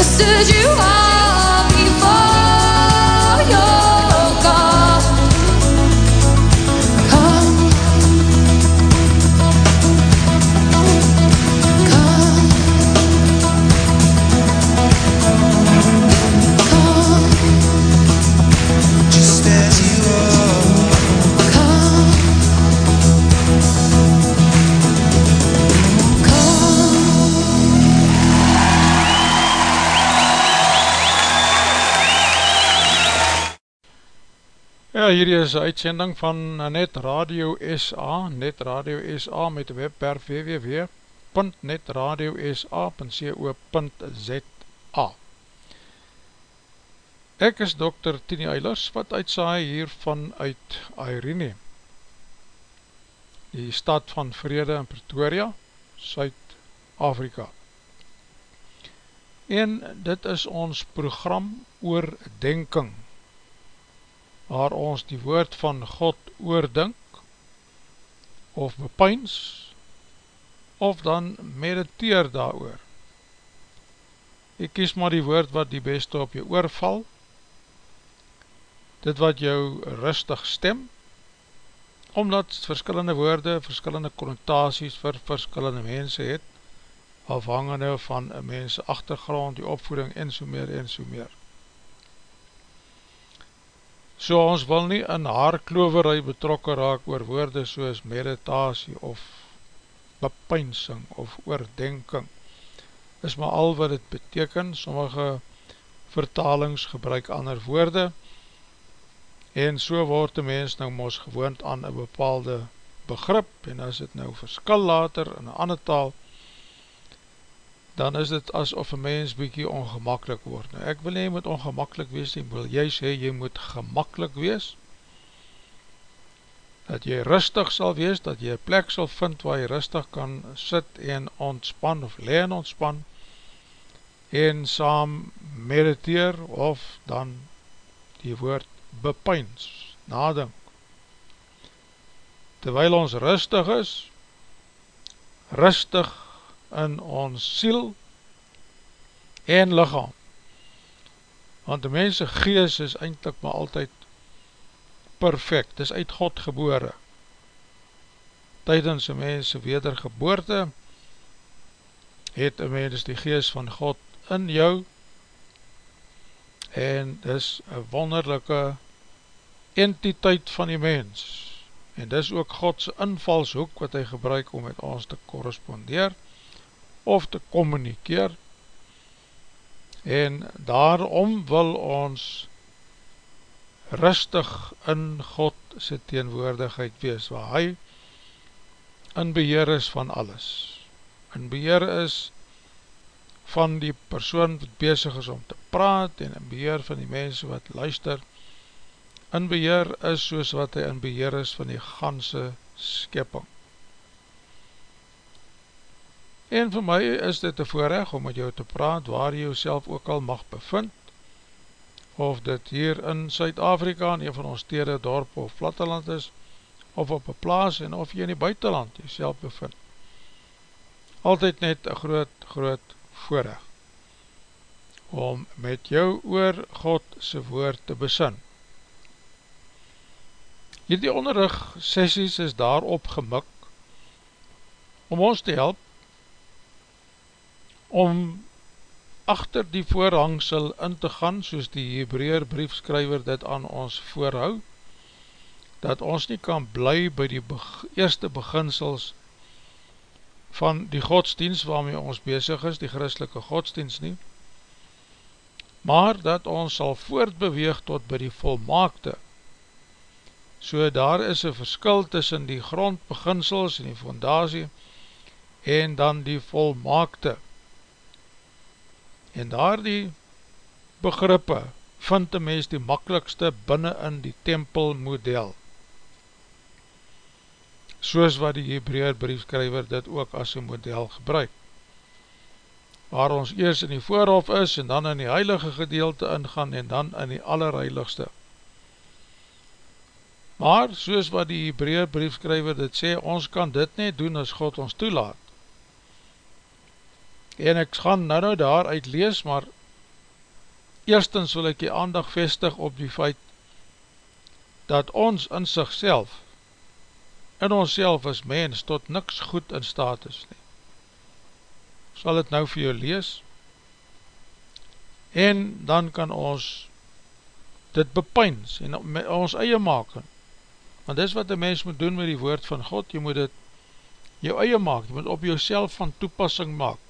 I said you are hierdie is uitsending van Net Radio SA, Net Radio SA met webwerf www.netradiosa.co.za Ek is Dr. Tini Eilers wat uitsaai hier vanuit Airene, die stad van Vrede in Pretoria, Suid Afrika. En dit is ons program oordenking, waar ons die woord van God oordink, of bepyns, of dan mediteer daar oor. Ek kies maar die woord wat die beste op jou oorval, dit wat jou rustig stem, omdat verskillende woorde, verskillende konnotaties vir verskillende mense het, afhangende van een mens achtergrond, die opvoeding en so meer en so meer. So ons wil nie in haar kloverij betrokken raak oor woorde soos meditasie of bepynsing of oordenking, is maar al wat het beteken, sommige vertalings gebruik ander woorde, en so word die mens nou mos gewoond aan een bepaalde begrip, en as het nou verskil later in een ander taal, dan is het asof een mens bykie ongemakkelijk word. Nou, ek wil nie moet ongemakkelijk wees, ek wil jy sê, jy moet gemakkelijk wees, dat jy rustig sal wees, dat jy een plek sal vind waar jy rustig kan sit en ontspan, of leen ontspan, en saam mediteer, of dan die woord bepyns, nadink. Terwyl ons rustig is, rustig in ons siel en lichaam. Want die mense gees is eindelijk maar altyd perfect, dis uit God gebore. Tijdens die mense wedergeboorte het die mens die gees van God in jou en dis een wonderlijke entiteit van die mens en dis ook Godse invalshoek wat hy gebruik om met ons te korrespondeer of te communikeer. En daarom wil ons rustig in God sy teenwoordigheid wees waar hy in beheer is van alles. In beheer is van die persoon wat bezig is om te praat en in beheer van die mense wat luister. In beheer is soos wat hy in beheer is van die ganse skepping. En vir my is dit een voorrecht om met jou te praat waar jy jouself ook al mag bevind of dit hier in Suid-Afrika in een van ons stede, dorp of platteland is of op een plaas en of jy in die buitenland jouself bevind. Altyd net een groot, groot voorrecht om met jou oor God sy woord te besin. Hierdie onderrug sessies is daarop gemik om ons te help om achter die voorhangsel in te gaan soos die Hebreer briefskrywer dit aan ons voorhou dat ons nie kan bly by die be eerste beginsels van die godsdienst waarmee ons bezig is, die christelike godsdienst nie, maar dat ons sal voortbeweeg tot by die volmaakte. So daar is een verskil tussen die grondbeginsels en die fondatie en dan die volmaakte. En daar die begrippe vind die mens die makkelijkste binnen in die tempelmodel soos wat die Hebreer briefskryver dit ook as een model gebruik. Waar ons eers in die voorhof is en dan in die heilige gedeelte ingaan en dan in die allerheiligste. Maar soos wat die Hebreer briefskryver dit sê, ons kan dit net doen as God ons toelaat. En ek gaan nou nou daar uit lees, maar eerstens wil ek die aandag vestig op die feit dat ons in sigself in ons as mens tot niks goed in staat is nie. Sal het nou vir jou lees en dan kan ons dit bepyns en ons eie maak want dis wat die mens moet doen met die woord van God, jy moet dit jou eie maak, jy moet op jouself van toepassing maak.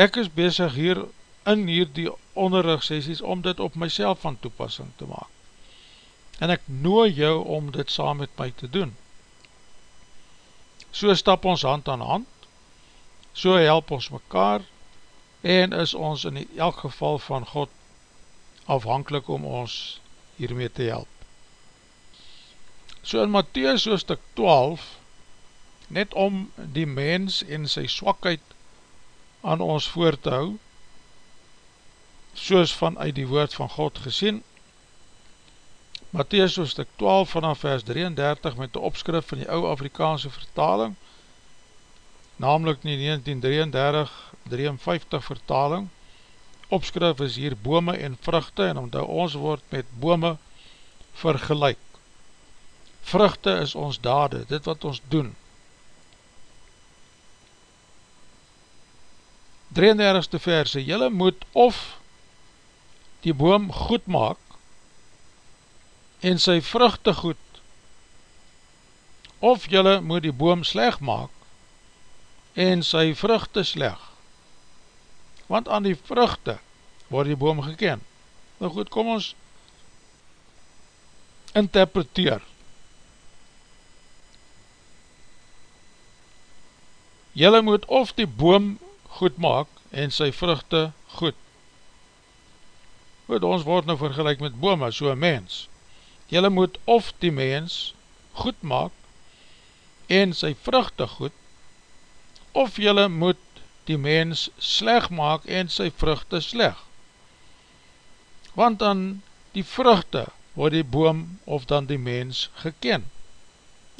Ek is bezig hier in hier die onderrigsessies om dit op myself van toepassing te maak en ek nooi jou om dit saam met my te doen. So stap ons hand aan hand, so help ons mekaar, en is ons in elk geval van God afhankelijk om ons hiermee te help. So in Matthäus hoofdstuk 12 net om die mens en sy swakheid aan ons voor te hou, soos vanuit die woord van God gesien. Matthäus hoofdstuk 12 vanaf vers 33 met die opskrif van die ou Afrikaanse vertaling, namelijk die 1933-53 vertaling, opskrif is hier bome en vruchte en omdat ons word met bome vergelijk. Vruchte is ons dade, dit wat ons doen. 33ste verse, jylle moet of die boom goed maak en sy vruchte goed, of jylle moet die boom sleg maak en sy vruchte sleg, want aan die vruchte word die boom geken. Nou goed, kom ons interpreteer. Jylle moet of die boom goed maak en sy vruchte goed. Goed, ons word nou vergelijk met bome, so een mens. Jylle moet of die mens goed maak en sy vruchte goed, of jylle moet die mens sleg maak en sy vruchte sleg. Want dan die vruchte word die boom of dan die mens geken.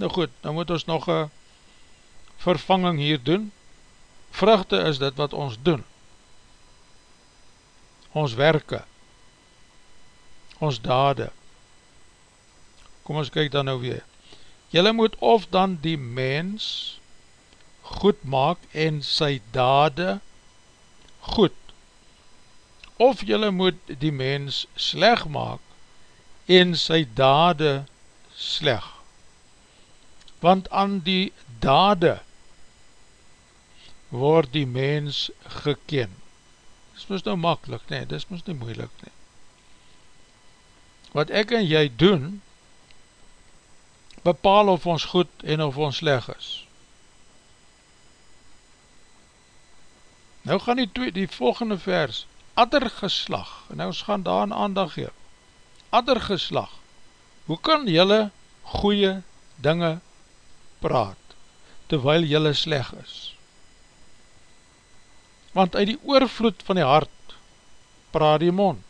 Nou goed, dan moet ons nog een vervanging hier doen. Vruchte is dit wat ons doen. Ons werke. Ons dade. Kom ons kyk dan nou weer. Julle moet of dan die mens goed maak en sy dade goed. Of julle moet die mens sleg maak en sy dade sleg. Want aan die dade word die mens geken. Dis moest nou makkelijk, nee, dis moest nie moeilik, nee. Wat ek en jy doen, bepaal of ons goed en of ons sleg is. Nou gaan die, twee, die volgende vers, adder geslag, en nou ons gaan daar een aandag geef, adder geslag, hoe kan jylle goeie dinge praat, terwyl jylle sleg is? Want uit die oorvloed van die hart, praat die mond.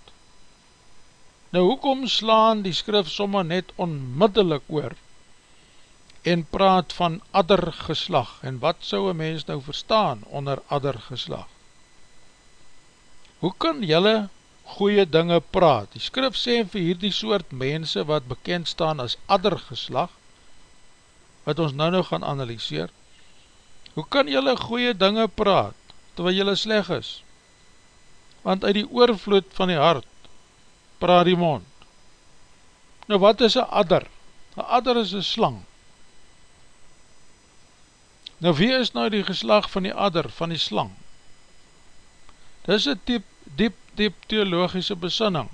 Nou hoekom slaan die skrif sommer net onmiddellik oor, en praat van addergeslag, en wat sou een mens nou verstaan onder addergeslag? Hoe kan jylle goeie dinge praat? Die skrif sê vir hierdie soort mense wat bekend staan as addergeslag, wat ons nou nou gaan analyseer, hoe kan jylle goeie dinge praat, terwijl jylle sleg is? Want uit die oorvloed van die hart, praat die mond. Nou wat is een adder? Een adder is een slang. Nou wie is nou die geslag van die adder, van die slang? Dit is een diep, diep, diep theologische besinning.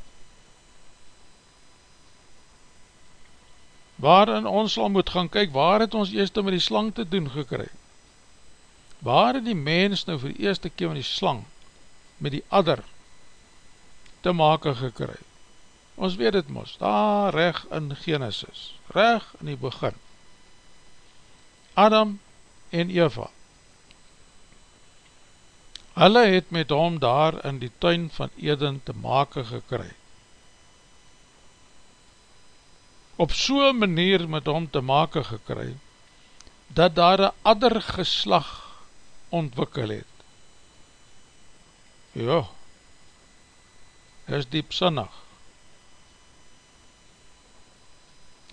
Waarin ons sal moet gaan kyk, waar het ons eerst met die slang te doen gekry? Waar het die mens nou vir die eerste keer met die slang, met die adder, te maken gekry? Ons weet het mos, daar reg in Genesis, reg in die begin. Adam en Eva. Hulle het met hom daar in die tuin van Eden te make gekry. Op so'n manier met hom te make gekry, dat daar een adder geslag ontwikkel het. Ja, is diepsinnig.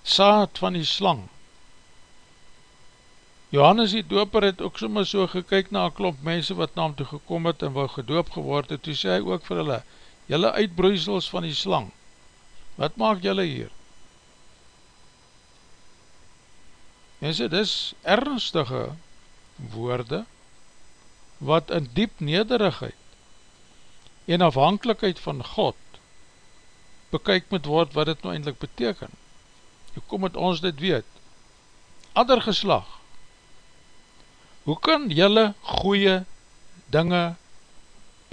Saad van die slang, Johannes die doper het ook sommer so gekyk na een klomp mense wat na hom toe gekom het en wou gedoop geword het, toe sê hy ook vir hulle, jylle uitbroeisels van die slang, wat maak jylle hier? Mense, dis ernstige woorde, wat in diep nederigheid en afhankelijkheid van God bekyk moet word wat dit nou eindelijk beteken. Hoe kom het ons dit weet? Ander geslag, hoe kan jylle goeie dinge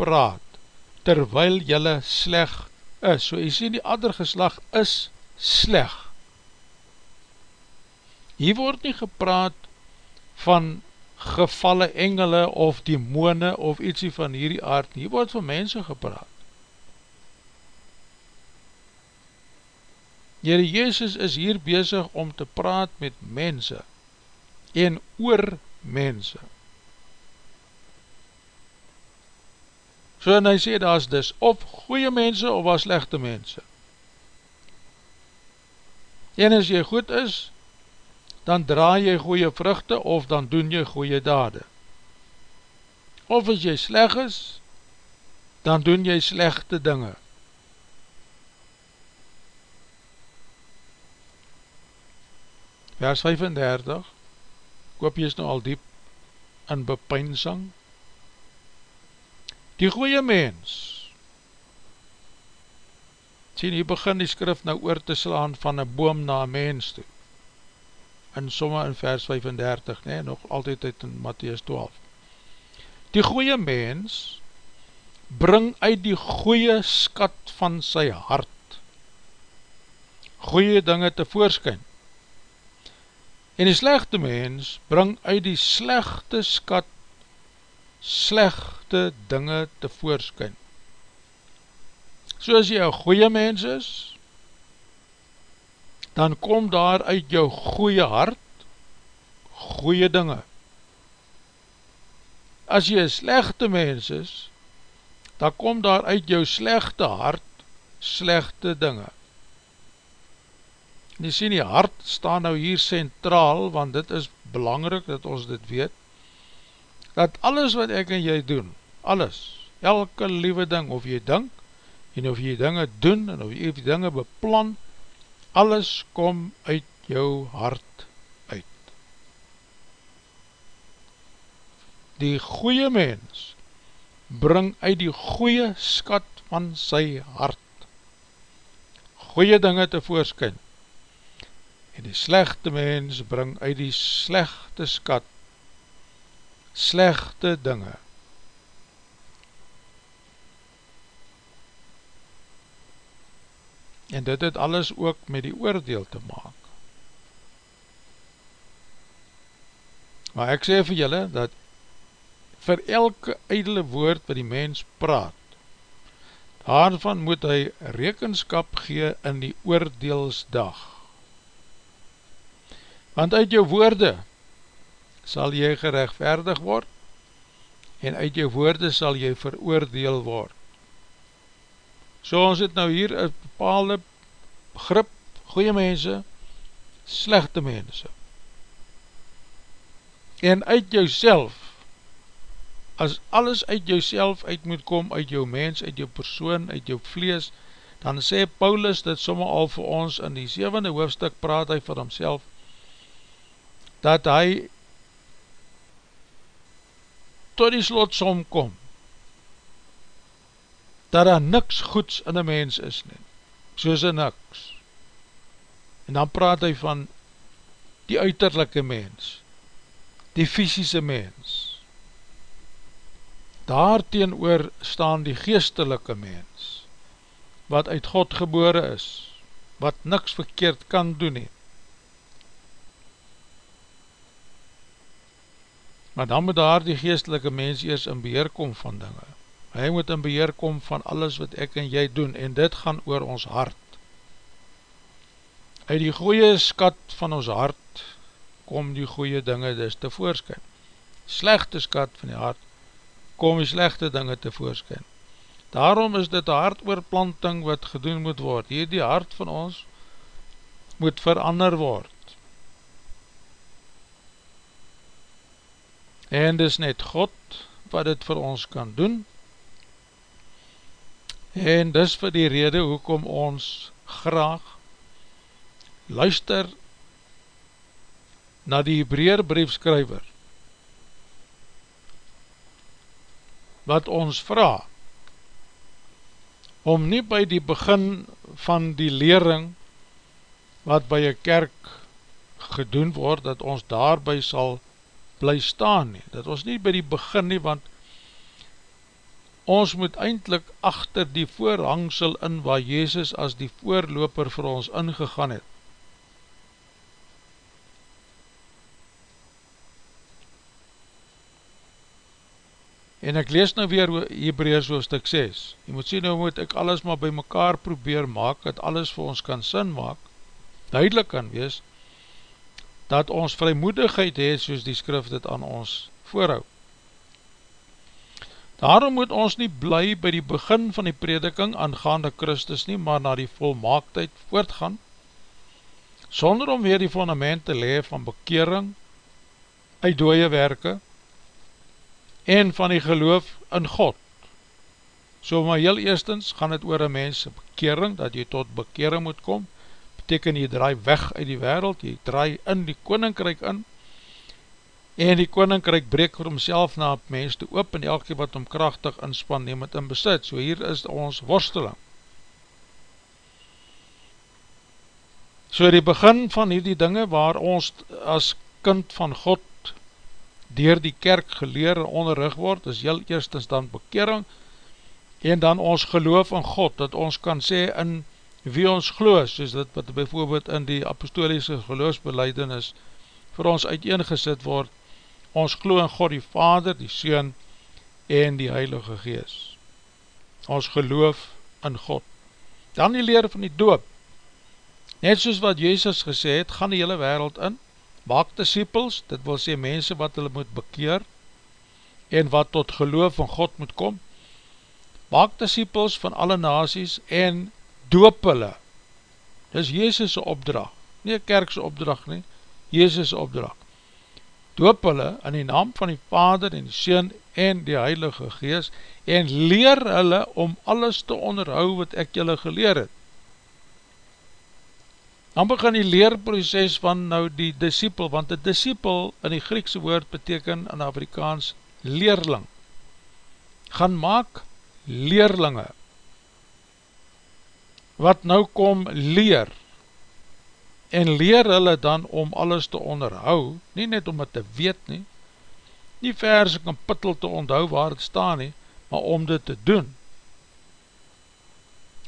praat, terwyl jylle sleg is? So jy sê die ander geslag is sleg. Hier word nie gepraat van gevalle engele of demone of ietsie van hierdie aard, hier word van mense gepraat. Heere Jezus is hier bezig om te praat met mense en oor mense. So en hy sê, daar is dus of goeie mense of slechte mense. En as jy goed is, dan draai jy goeie vruchte of dan doen jy goeie dade. Of as jy sleg is, dan doen jy slechte dinge. Vers 35 Koop jy is nou al diep in bepynsang Die goeie mens Sien, hier begin die skrif nou oor te slaan van een boom na een mens toe In somme in vers 35 nee, Nog altyd uit in Matthies 12 Die goeie mens Bring uit die goeie skat van sy hart Goeie dinge te voorskyn En die slechte mens bring uit die slechte skat slechte dinge te voorskyn. So as jy een goeie mens is, dan kom daar uit jou goeie hart goeie dinge. As jy een slechte mens is, dan kom daar uit jou slechte hart slechte dinge. En jy sien die hart staan nou hier centraal, want dit is belangrijk dat ons dit weet, dat alles wat ek en jy doen, alles, elke liewe ding, of jy dink, en of jy dinge doen, en of jy dinge beplan, alles kom uit jou hart uit. Die goeie mens bring uit die goeie skat van sy hart goeie dinge te voorskyn en die slechte mens bring uit die slechte skat slechte dinge. En dit het alles ook met die oordeel te maak. Maar ek sê vir julle, dat vir elke eidele woord wat die mens praat, daarvan moet hy rekenskap gee in die oordeelsdag want uit jou woorde sal jy gerechtverdig word, en uit jou woorde sal jy veroordeel word. So ons het nou hier een bepaalde grip, goeie mense, slechte mense. En uit jou self, as alles uit jou self uit moet kom, uit jou mens, uit jou persoon, uit jou vlees, dan sê Paulus dit somme al vir ons in die zevende hoofdstuk praat hy vir homself, dat hy tot die slotsom kom, dat daar niks goeds in een mens is nie, soos een niks. En dan praat hy van die uiterlijke mens, die fysische mens. Daar teen oor staan die geestelike mens, wat uit God gebore is, wat niks verkeerd kan doen nie, maar dan moet daar die geestelike mens eers in beheer kom van dinge. Hy moet in beheer kom van alles wat ek en jy doen, en dit gaan oor ons hart. Uit die goeie skat van ons hart, kom die goeie dinge dus te voorskyn. Slechte skat van die hart, kom die slechte dinge te voorskyn. Daarom is dit hartoorplanting wat gedoen moet word. Hier die hart van ons moet verander word. en dis net God wat dit vir ons kan doen en dis vir die rede hoekom ons graag luister na die Hebraer briefskryver wat ons vraag om nie by die begin van die lering wat by een kerk gedoen word, dat ons daarby sal bly staan nie, dat ons nie by die begin nie, want ons moet eindelijk achter die voorhangsel in waar Jezus as die voorloper vir ons ingegaan het. En ek lees nou weer Hebreus hoofdstuk 6. Jy moet sien, nou moet ek alles maar by mekaar probeer maak, dat alles vir ons kan sin maak, duidelik kan wees, dat ons vrymoedigheid hees soos die skrif dit aan ons voorhoud. Daarom moet ons nie bly by die begin van die prediking aangaande Christus nie, maar na die volmaaktheid voortgaan, sonder om weer die fundament te lewe van bekering, uit dooie werke, en van die geloof in God. So maar heel eerstens gaan het oor een mens bekering, dat jy tot bekering moet kom, beteken jy draai weg uit die wereld, jy draai in die koninkryk in, en die koninkryk breek vir homself na mens te oop, en elke wat hom krachtig inspan, neem het in besit, so hier is ons worsteling. So die begin van hierdie dinge, waar ons as kind van God, dier die kerk geleer en onderrug word, is heel eerstens dan bekering, en dan ons geloof in God, dat ons kan sê in wie ons geloos, soos dit wat bijvoorbeeld in die apostoliese geloofsbeleiding vir ons uiteengesit word, ons geloof in God die Vader, die Seun en die Heilige Gees. Ons geloof in God. Dan die leer van die doop. Net soos wat Jezus gesê het, gaan die hele wereld in, maak disciples, dit wil sê mense wat hulle moet bekeer, en wat tot geloof van God moet kom, maak disciples van alle nasies, en doop hulle, dit is Jezus' opdracht, nie kerkse opdracht nie, Jezus' opdracht, doop hulle in die naam van die Vader en die Seen en die Heilige Gees, en leer hulle om alles te onderhou wat ek julle geleer het, dan begin die leerproces van nou die disciple, want die disciple in die Griekse woord beteken in Afrikaans leerling, gaan maak leerlinge, wat nou kom leer, en leer hulle dan om alles te onderhou, nie net om het te weet nie, nie vers ek een pittel te onthou waar het staan nie, maar om dit te doen,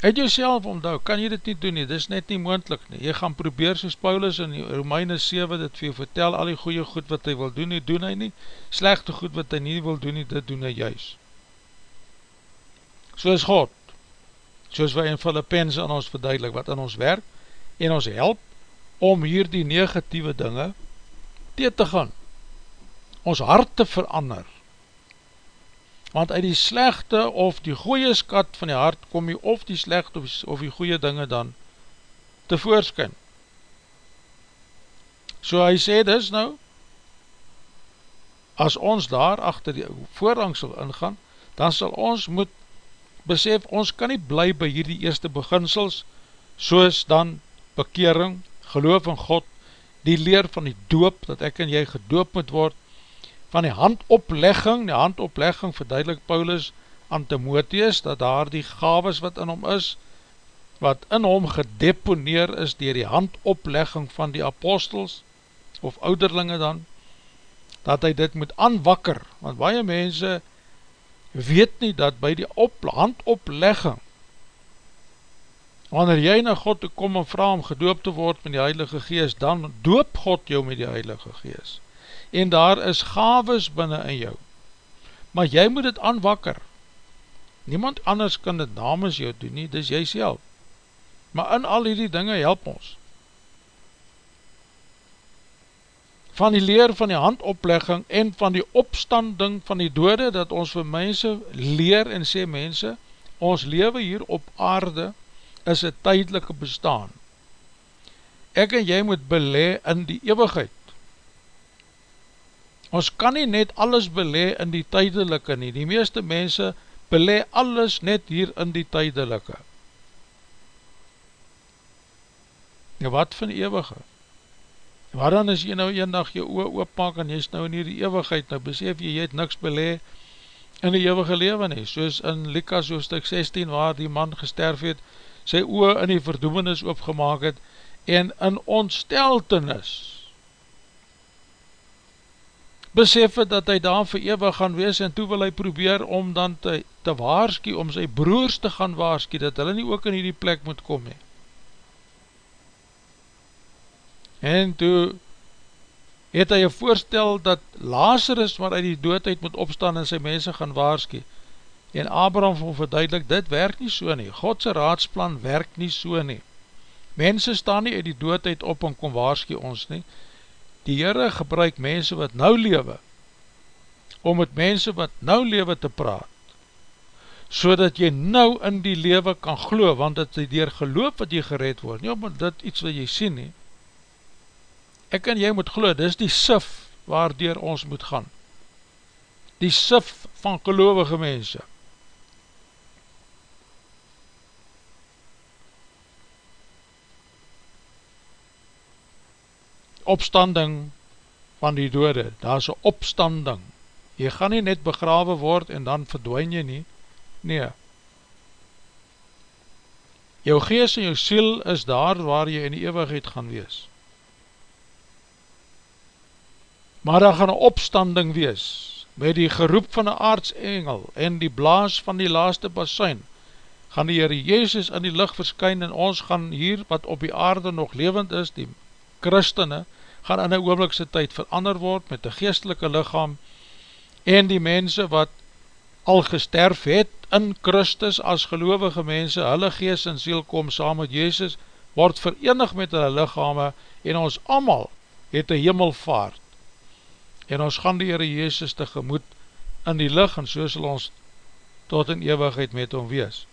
uit jouself omdou, kan jy dit nie doen nie, dit is net nie moendlik nie, jy gaan probeer soos Paulus in Romeine 7, dit vir jou vertel, al die goeie goed wat hy wil doen nie, doen hy nie, slechte goed wat hy nie wil doen nie, dit doen hy juist. Soos God, soos wij in Philippens aan ons verduidelik, wat in ons werk, en ons help, om hier die negatieve dinge, te te gaan, ons hart te verander, want uit die slechte of die goeie skat van die hart kom jy of die slechte of, of die goeie dinge dan te voorskyn. So hy sê dis nou, as ons daar achter die voorrang sal ingaan, dan sal ons moet besef, ons kan nie bly by hierdie eerste beginsels, soos dan bekering, geloof in God, die leer van die doop, dat ek en jy gedoop moet word, van die handoplegging, die handoplegging verduidelik Paulus aan Timotheus, dat daar die gaves wat in hom is, wat in hom gedeponeer is dier die handoplegging van die apostels, of ouderlinge dan, dat hy dit moet aanwakker, want baie mense weet nie dat by die op, handoplegging, wanneer jy na God te kom en vraag om gedoop te word met die Heilige Geest, dan doop God jou met die Heilige Geest en daar is gaves binnen in jou. Maar jy moet het aanwakker. Niemand anders kan dit namens jou doen nie, dis jy self. Maar in al die dinge help ons. Van die leer van die handoplegging en van die opstanding van die dode, dat ons vir mense leer en sê mense, ons leven hier op aarde is een tydelike bestaan. Ek en jy moet belee in die eeuwigheid. Ons kan nie net alles belee in die tydelike nie. Die meeste mense belee alles net hier in die tydelike. Nou wat van eeuwige? Waar dan is jy nou een dag jou oor oopmaak en jy is nou in die eeuwigheid, nou besef jy, jy het niks belee in die eeuwige leven nie, soos in Likas hoofdstuk 16, waar die man gesterf het, sy oor in die verdoemenis opgemaak het, en in ontsteltenis, besef het dat hy daar vir eeuwig gaan wees en toe wil hy probeer om dan te, te waarskie, om sy broers te gaan waarskie, dat hulle nie ook in die plek moet kom he. En toe het hy een voorstel dat Lazarus maar uit die doodheid moet opstaan en sy mense gaan waarskie. En Abraham vond verduidelik, dit werk nie so nie. Godse raadsplan werk nie so nie. Mense staan nie uit die doodheid op en kom waarskie ons nie. Die Heere gebruik mense wat nou lewe, om met mense wat nou lewe te praat, so dat jy nou in die lewe kan glo, want het is dier geloof wat jy gered word, nie omdat dit iets wat jy sien nie, ek en jy moet glo, dis die sif waardoor ons moet gaan. Die sif van gelovige mense. Opstanding van die dode, daar is een opstanding. Jy gaan nie net begrawe word en dan verdwijn jy nie. Nee. Jou gees en jou siel is daar waar jy in die eeuwigheid gaan wees. maar daar gaan een opstanding wees, met die geroep van een aardsengel, en die blaas van die laaste basuin, gaan die Heere Jezus in die licht verskyn, en ons gaan hier, wat op die aarde nog levend is, die christene, gaan in een oomlikse tyd verander word, met die geestelike lichaam, en die mense wat al gesterf het, in Christus, as gelovige mense, hulle geest en ziel kom saam met Jezus, word verenig met hulle lichame, en ons allemaal het een hemelvaart, en ons gaan die Heere Jezus tegemoet in die licht, en so sal ons tot in eeuwigheid met hom wees.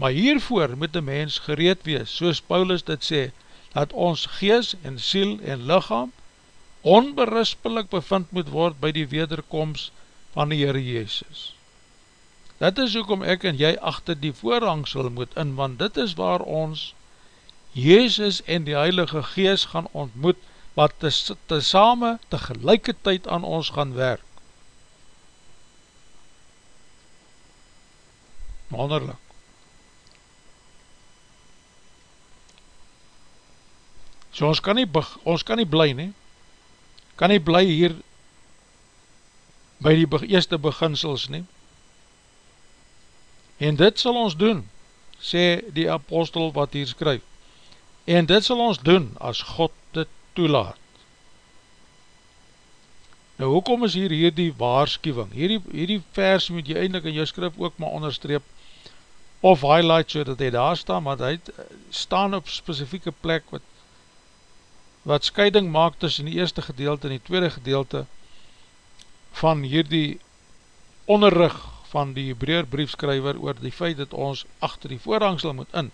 Maar hiervoor moet die mens gereed wees, soos Paulus dit sê, dat ons gees en siel en lichaam onberispelik bevind moet word by die wederkomst van die Heere Jezus. Dit is hoekom ek en jy achter die voorhangsel moet in, want dit is waar ons Jezus en die Heilige Gees gaan ontmoet wat te same tegelijkertijd aan ons gaan werk. Wonderlik. So ons kan nie, ons kan nie bly nie, kan nie bly hier by die eerste beginsels nie. En dit sal ons doen, sê die apostel wat hier skryf. En dit sal ons doen as God dit toelaat. Nou, hoekom is hier hier die waarschuwing? Hierdie, hierdie vers moet jy eindelijk in jou skrif ook maar onderstreep of highlight so dat hy daar staan, maar hy staan op specifieke plek wat, wat scheiding maak tussen die eerste gedeelte en die tweede gedeelte van hierdie onderrug van die Hebraer briefskrywer oor die feit dat ons achter die voorhangsel moet in.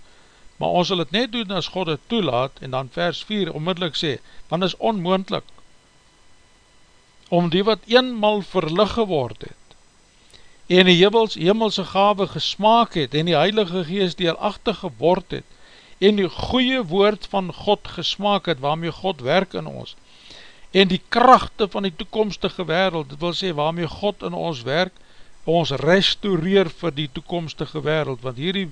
Maar ons sal het net doen as God het toelaat, en dan vers 4 onmiddellik sê, want is onmoendlik, om die wat eenmal verlig geword het, en die hemels, hemelse gave gesmaak het, en die heilige geest deelachtig geword het, en die goeie woord van God gesmaak het, waarmee God werk in ons, en die krachte van die toekomstige wereld, dit wil sê, waarmee God in ons werk, ons restaureer vir die toekomstige wereld, want hierdie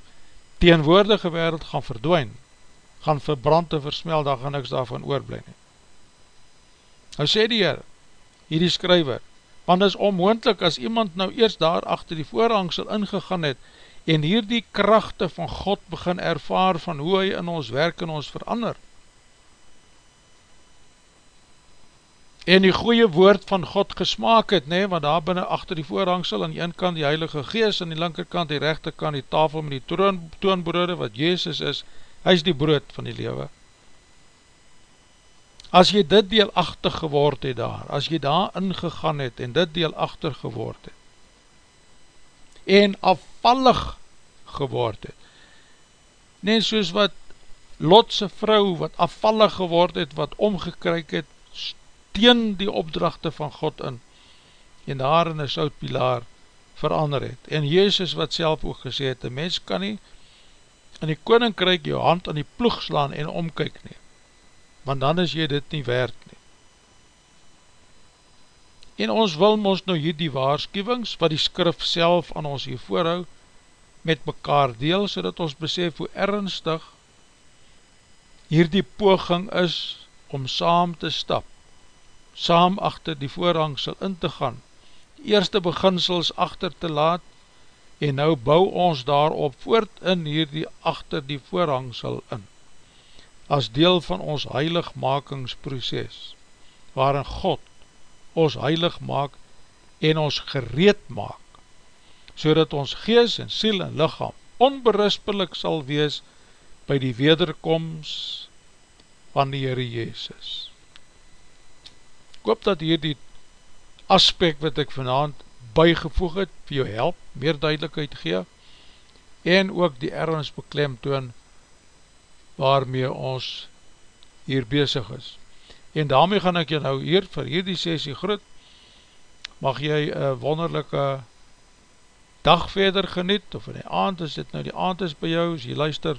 teenwoordige wereld gaan verdwijn, gaan verbrand en versmel, daar gaan niks daarvan oorblij nie. Nou sê die Heer, hierdie skryver, want is onmoendlik as iemand nou eerst daar achter die voorhangsel ingegaan het, en hier die krachte van God begin ervaar van hoe hy in ons werk en ons verander, en die goeie woord van God gesmaak het, nee, want daar binnen achter die voorhangsel, aan die ene kant die heilige geest, aan die linkerkant die rechterkant die tafel met die toon, toonbroode, wat Jezus is, hy is die brood van die lewe. As jy dit deelachtig geword het daar, as jy daar ingegaan het, en dit deelachtig geword het, en afvallig geword het, nee, soos wat Lotse vrou, wat afvallig geword het, wat omgekryk het, teen die opdrachte van God in en daar in een soutpilaar verander het. En Jezus wat self ook gesê het, die mens kan nie in die koninkryk jou hand aan die ploeg slaan en omkyk nie, want dan is jy dit nie werd. En ons wil ons nou hier die waarschuwings, wat die skrif self aan ons hier voorhou, met mekaar deel, so dat ons besef hoe ernstig hier die poging is om saam te stap saam achter die voorhangsel in te gaan, eerste beginsels achter te laat, en nou bou ons daarop voort in hierdie achter die voorhangsel in, as deel van ons heiligmakingsproces. waarin God ons heilig maak en ons gereed maak, so dat ons gees en siel en lichaam onberispelik sal wees by die wederkomst van die Heere Jezus. Ek hoop dat hier die aspekt wat ek vanavond bygevoeg het, vir jou help, meer duidelijkheid gee, en ook die ergens beklem toon, waarmee ons hier bezig is. En daarmee gaan ek jou nou hier, vir hierdie sessie groet, mag jy een wonderlijke dag verder geniet, of in die aand is dit nou die aand is by jou, as jy luister,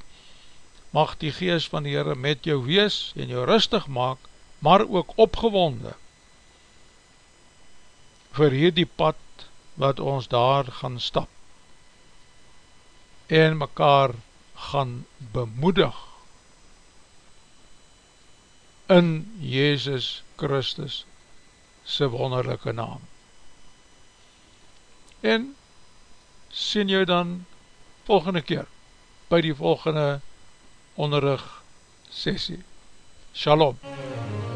mag die geest van die Heere met jou wees, en jou rustig maak, maar ook opgewonde, vir hierdie pad, wat ons daar gaan stap, en mekaar gaan bemoedig, in Jezus Christus, sy wonderlijke naam. En, sien jou dan volgende keer by die volgende onderrug sessie. Shalom. I